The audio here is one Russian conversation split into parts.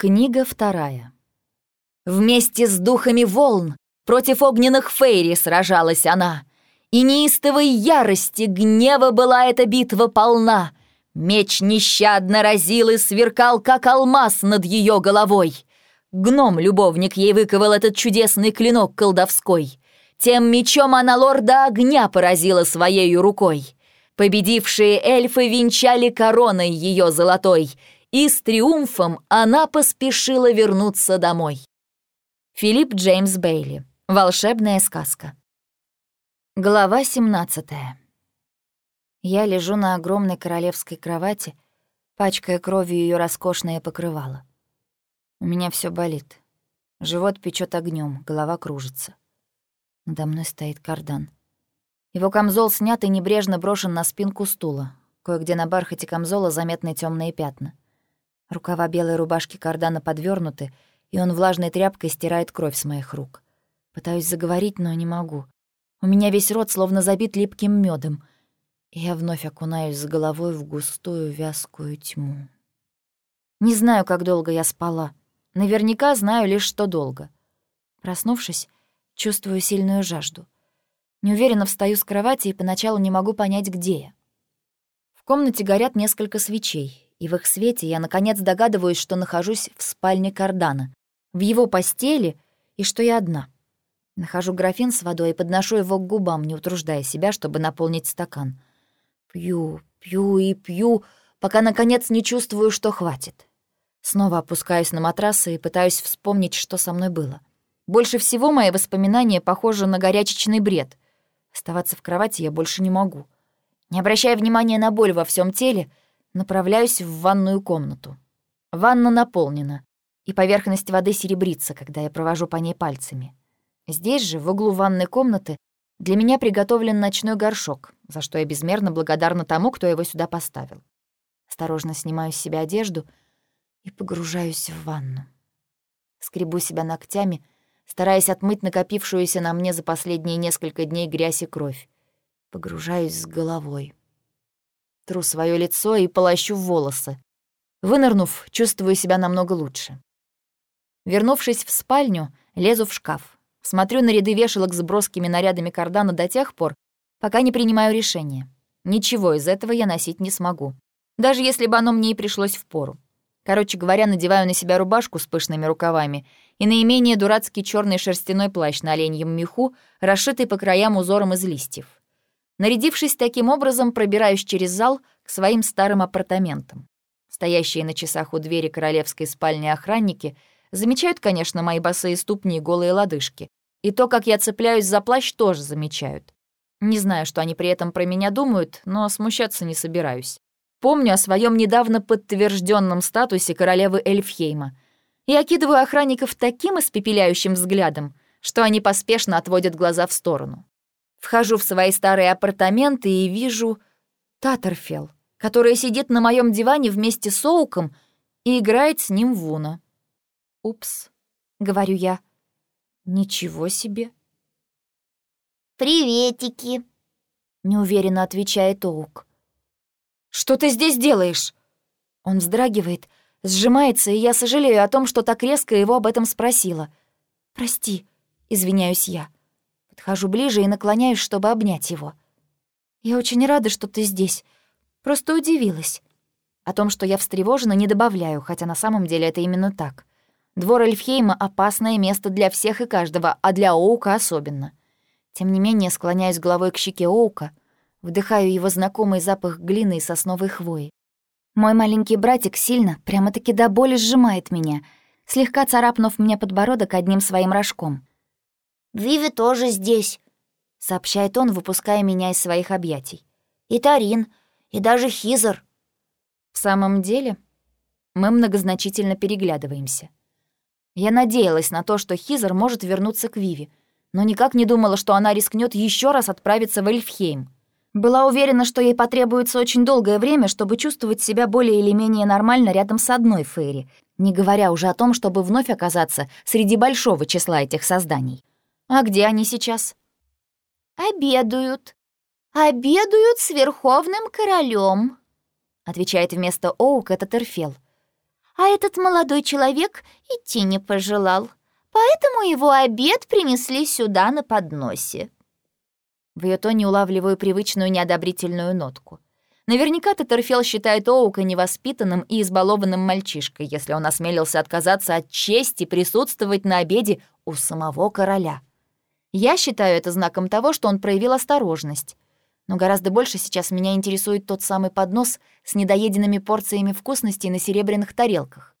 Книга вторая. Вместе с духами волн против огненных фейри сражалась она, и неистовой ярости гнева была эта битва полна. Меч нещадно разил и сверкал, как алмаз над ее головой. Гном-любовник ей выковал этот чудесный клинок колдовской. Тем мечом она лорда огня поразила своей рукой. Победившие эльфы венчали короной ее золотой — и с триумфом она поспешила вернуться домой. Филипп Джеймс Бейли. Волшебная сказка. Глава 17. Я лежу на огромной королевской кровати, пачкая кровью ее роскошное покрывало. У меня все болит. Живот печет огнем, голова кружится. Надо мной стоит кардан. Его камзол снят и небрежно брошен на спинку стула. Кое-где на бархате камзола заметны темные пятна. Рукава белой рубашки кардана подвернуты, и он влажной тряпкой стирает кровь с моих рук. Пытаюсь заговорить, но не могу. У меня весь рот словно забит липким медом, и я вновь окунаюсь с головой в густую вязкую тьму. Не знаю, как долго я спала. Наверняка знаю лишь, что долго. Проснувшись, чувствую сильную жажду. Неуверенно встаю с кровати и поначалу не могу понять, где я. В комнате горят несколько свечей, и в их свете я наконец догадываюсь, что нахожусь в спальне Кардана, в его постели и что я одна. Нахожу графин с водой и подношу его к губам, не утруждая себя, чтобы наполнить стакан. Пью, пью и пью, пока, наконец, не чувствую, что хватит. Снова опускаюсь на матрасы и пытаюсь вспомнить, что со мной было. Больше всего мои воспоминания похожи на горячечный бред. Оставаться в кровати я больше не могу. Не обращая внимания на боль во всем теле, Направляюсь в ванную комнату. Ванна наполнена, и поверхность воды серебрится, когда я провожу по ней пальцами. Здесь же, в углу ванной комнаты, для меня приготовлен ночной горшок, за что я безмерно благодарна тому, кто его сюда поставил. Осторожно снимаю с себя одежду и погружаюсь в ванну. Скребу себя ногтями, стараясь отмыть накопившуюся на мне за последние несколько дней грязь и кровь. Погружаюсь с головой. Тру свое лицо и полощу волосы. Вынырнув, чувствую себя намного лучше. Вернувшись в спальню, лезу в шкаф. Смотрю на ряды вешалок с броскими нарядами кардана до тех пор, пока не принимаю решение. Ничего из этого я носить не смогу. Даже если бы оно мне и пришлось в пору. Короче говоря, надеваю на себя рубашку с пышными рукавами и наименее дурацкий черный шерстяной плащ на оленьем меху, расшитый по краям узором из листьев. Нарядившись таким образом, пробираюсь через зал к своим старым апартаментам. Стоящие на часах у двери королевской спальни охранники замечают, конечно, мои босые ступни и голые лодыжки. И то, как я цепляюсь за плащ, тоже замечают. Не знаю, что они при этом про меня думают, но смущаться не собираюсь. Помню о своем недавно подтвержденном статусе королевы Эльфхейма и окидываю охранников таким испепеляющим взглядом, что они поспешно отводят глаза в сторону. Вхожу в свои старые апартаменты и вижу Татарфел, которая сидит на моем диване вместе с Оуком и играет с ним в Уна. «Упс», — говорю я. «Ничего себе». «Приветики», — неуверенно отвечает Оук. «Что ты здесь делаешь?» Он вздрагивает, сжимается, и я сожалею о том, что так резко его об этом спросила. «Прости», — извиняюсь я. Подхожу ближе и наклоняюсь, чтобы обнять его. «Я очень рада, что ты здесь. Просто удивилась». О том, что я встревожена, не добавляю, хотя на самом деле это именно так. Двор Эльфхейма — опасное место для всех и каждого, а для Оука особенно. Тем не менее, склоняюсь головой к щеке Оука, вдыхаю его знакомый запах глины и сосновой хвои. Мой маленький братик сильно, прямо-таки до боли сжимает меня, слегка царапнув мне подбородок одним своим рожком. Виви тоже здесь», — сообщает он, выпуская меня из своих объятий. «И Тарин, и даже Хизер». «В самом деле?» Мы многозначительно переглядываемся. Я надеялась на то, что Хизер может вернуться к Виви, но никак не думала, что она рискнет еще раз отправиться в Эльфхейм. Была уверена, что ей потребуется очень долгое время, чтобы чувствовать себя более или менее нормально рядом с одной Фейри, не говоря уже о том, чтобы вновь оказаться среди большого числа этих созданий. А где они сейчас? Обедают. Обедают с Верховным Королем, отвечает вместо Оук этот Эрфел. а этот молодой человек идти не пожелал, поэтому его обед принесли сюда на подносе». В ее тоне улавливаю привычную неодобрительную нотку. Наверняка Татарфел считает Оука невоспитанным и избалованным мальчишкой, если он осмелился отказаться от чести присутствовать на обеде у самого короля. Я считаю это знаком того, что он проявил осторожность. Но гораздо больше сейчас меня интересует тот самый поднос с недоеденными порциями вкусностей на серебряных тарелках.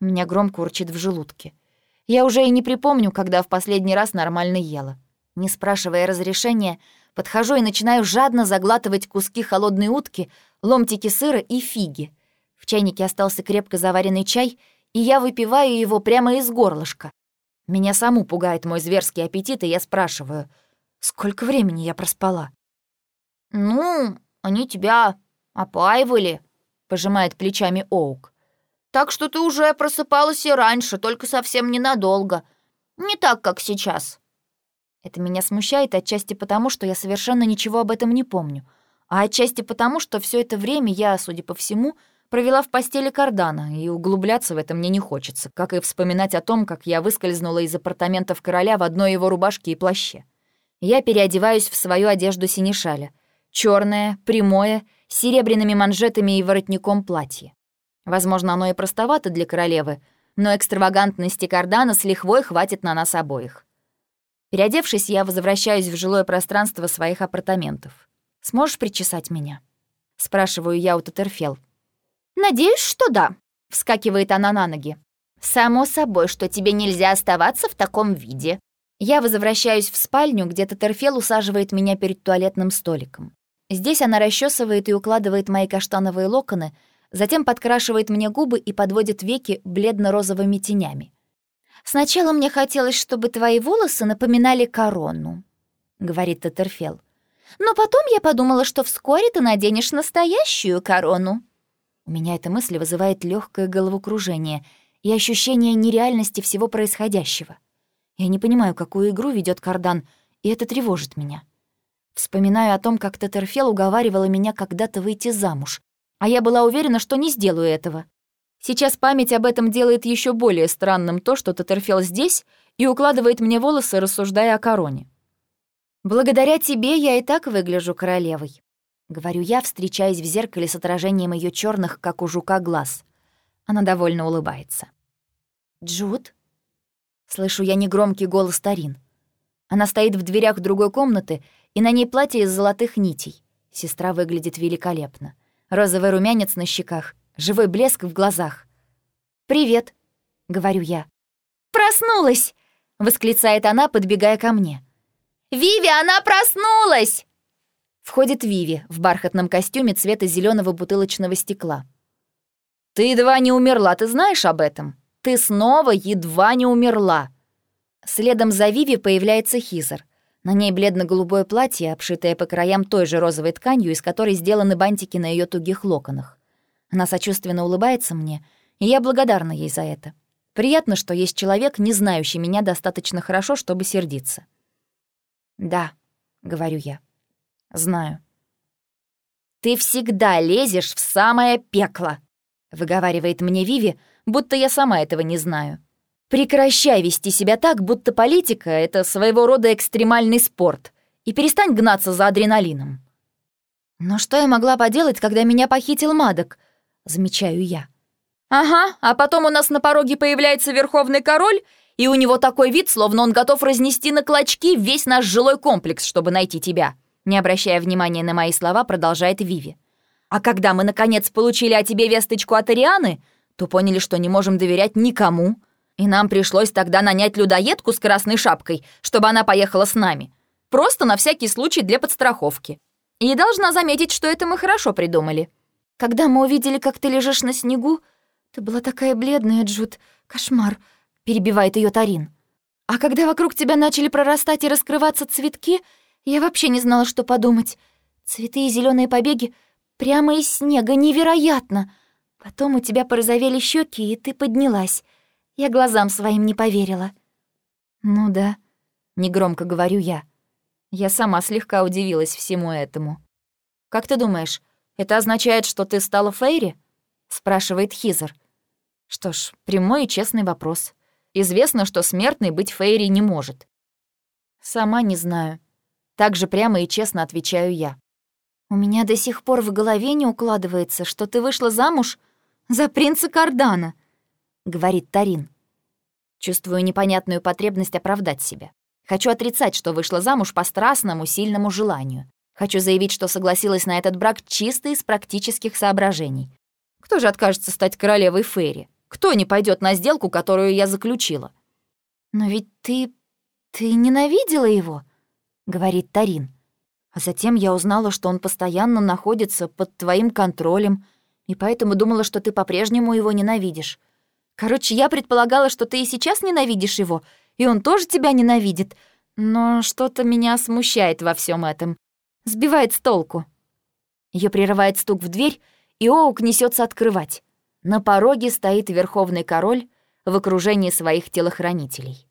Меня громко урчит в желудке. Я уже и не припомню, когда в последний раз нормально ела. Не спрашивая разрешения, подхожу и начинаю жадно заглатывать куски холодной утки, ломтики сыра и фиги. В чайнике остался крепко заваренный чай, и я выпиваю его прямо из горлышка. Меня саму пугает мой зверский аппетит, и я спрашиваю, сколько времени я проспала? «Ну, они тебя опаивали», — пожимает плечами Оук. «Так что ты уже просыпалась и раньше, только совсем ненадолго. Не так, как сейчас». Это меня смущает отчасти потому, что я совершенно ничего об этом не помню, а отчасти потому, что все это время я, судя по всему, провела в постели Кардана, и углубляться в это мне не хочется, как и вспоминать о том, как я выскользнула из апартаментов короля в одной его рубашке и плаще. Я переодеваюсь в свою одежду синешаля. черное, прямое, с серебряными манжетами и воротником платье. Возможно, оно и простовато для королевы, но экстравагантности Кардана с лихвой хватит на нас обоих. Переодевшись, я возвращаюсь в жилое пространство своих апартаментов. «Сможешь причесать меня?» — спрашиваю я у Татерфелл. «Надеюсь, что да», — вскакивает она на ноги. «Само собой, что тебе нельзя оставаться в таком виде». Я возвращаюсь в спальню, где Татерфел усаживает меня перед туалетным столиком. Здесь она расчесывает и укладывает мои каштановые локоны, затем подкрашивает мне губы и подводит веки бледно-розовыми тенями. «Сначала мне хотелось, чтобы твои волосы напоминали корону», — говорит Татерфел. «Но потом я подумала, что вскоре ты наденешь настоящую корону». У меня эта мысль вызывает легкое головокружение и ощущение нереальности всего происходящего. Я не понимаю, какую игру ведет Кардан, и это тревожит меня. Вспоминаю о том, как Тетерфел уговаривала меня когда-то выйти замуж, а я была уверена, что не сделаю этого. Сейчас память об этом делает еще более странным то, что Тетерфел здесь и укладывает мне волосы, рассуждая о короне. Благодаря тебе я и так выгляжу королевой. Говорю я, встречаясь в зеркале с отражением ее черных, как у жука, глаз. Она довольно улыбается. «Джуд?» Слышу я негромкий голос Тарин. Она стоит в дверях другой комнаты, и на ней платье из золотых нитей. Сестра выглядит великолепно. Розовый румянец на щеках, живой блеск в глазах. «Привет», — говорю я. «Проснулась!» — восклицает она, подбегая ко мне. «Виви, она проснулась!» Входит Виви в бархатном костюме цвета зеленого бутылочного стекла. «Ты едва не умерла, ты знаешь об этом? Ты снова едва не умерла!» Следом за Виви появляется Хизер. На ней бледно-голубое платье, обшитое по краям той же розовой тканью, из которой сделаны бантики на ее тугих локонах. Она сочувственно улыбается мне, и я благодарна ей за это. Приятно, что есть человек, не знающий меня достаточно хорошо, чтобы сердиться. «Да», — говорю я. Знаю. «Ты всегда лезешь в самое пекло», — выговаривает мне Виви, будто я сама этого не знаю. «Прекращай вести себя так, будто политика — это своего рода экстремальный спорт, и перестань гнаться за адреналином». «Но что я могла поделать, когда меня похитил Мадок?» — замечаю я. «Ага, а потом у нас на пороге появляется Верховный Король, и у него такой вид, словно он готов разнести на клочки весь наш жилой комплекс, чтобы найти тебя». Не обращая внимания на мои слова, продолжает Виви. «А когда мы, наконец, получили о тебе весточку от Арианы, то поняли, что не можем доверять никому. И нам пришлось тогда нанять людоедку с красной шапкой, чтобы она поехала с нами. Просто на всякий случай для подстраховки. И должна заметить, что это мы хорошо придумали». «Когда мы увидели, как ты лежишь на снегу, ты была такая бледная, Джуд. Кошмар», — перебивает ее Тарин. «А когда вокруг тебя начали прорастать и раскрываться цветки, я вообще не знала, что подумать. Цветы и зеленые побеги прямо из снега, невероятно. Потом у тебя порозовели щеки, и ты поднялась. Я глазам своим не поверила. Ну да, негромко говорю я. Я сама слегка удивилась всему этому. Как ты думаешь, это означает, что ты стала Фейри? спрашивает Хизер. Что ж, прямой и честный вопрос. Известно, что смертный быть Фейри не может. Сама не знаю. Так же прямо и честно отвечаю я. У меня до сих пор в голове не укладывается, что ты вышла замуж за принца Кардана, говорит Тарин. Чувствую непонятную потребность оправдать себя. Хочу отрицать, что вышла замуж по страстному, сильному желанию. Хочу заявить, что согласилась на этот брак чисто из практических соображений. Кто же откажется стать королевой Фейри? Кто не пойдет на сделку, которую я заключила? Но ведь ты... ты ненавидела его, говорит Тарин. А затем я узнала, что он постоянно находится под твоим контролем, и поэтому думала, что ты по-прежнему его ненавидишь. Короче, я предполагала, что ты и сейчас ненавидишь его, и он тоже тебя ненавидит. Но что-то меня смущает во всем этом. Сбивает с толку. Ее прерывает стук в дверь, и Оук несется открывать. На пороге стоит верховный король в окружении своих телохранителей.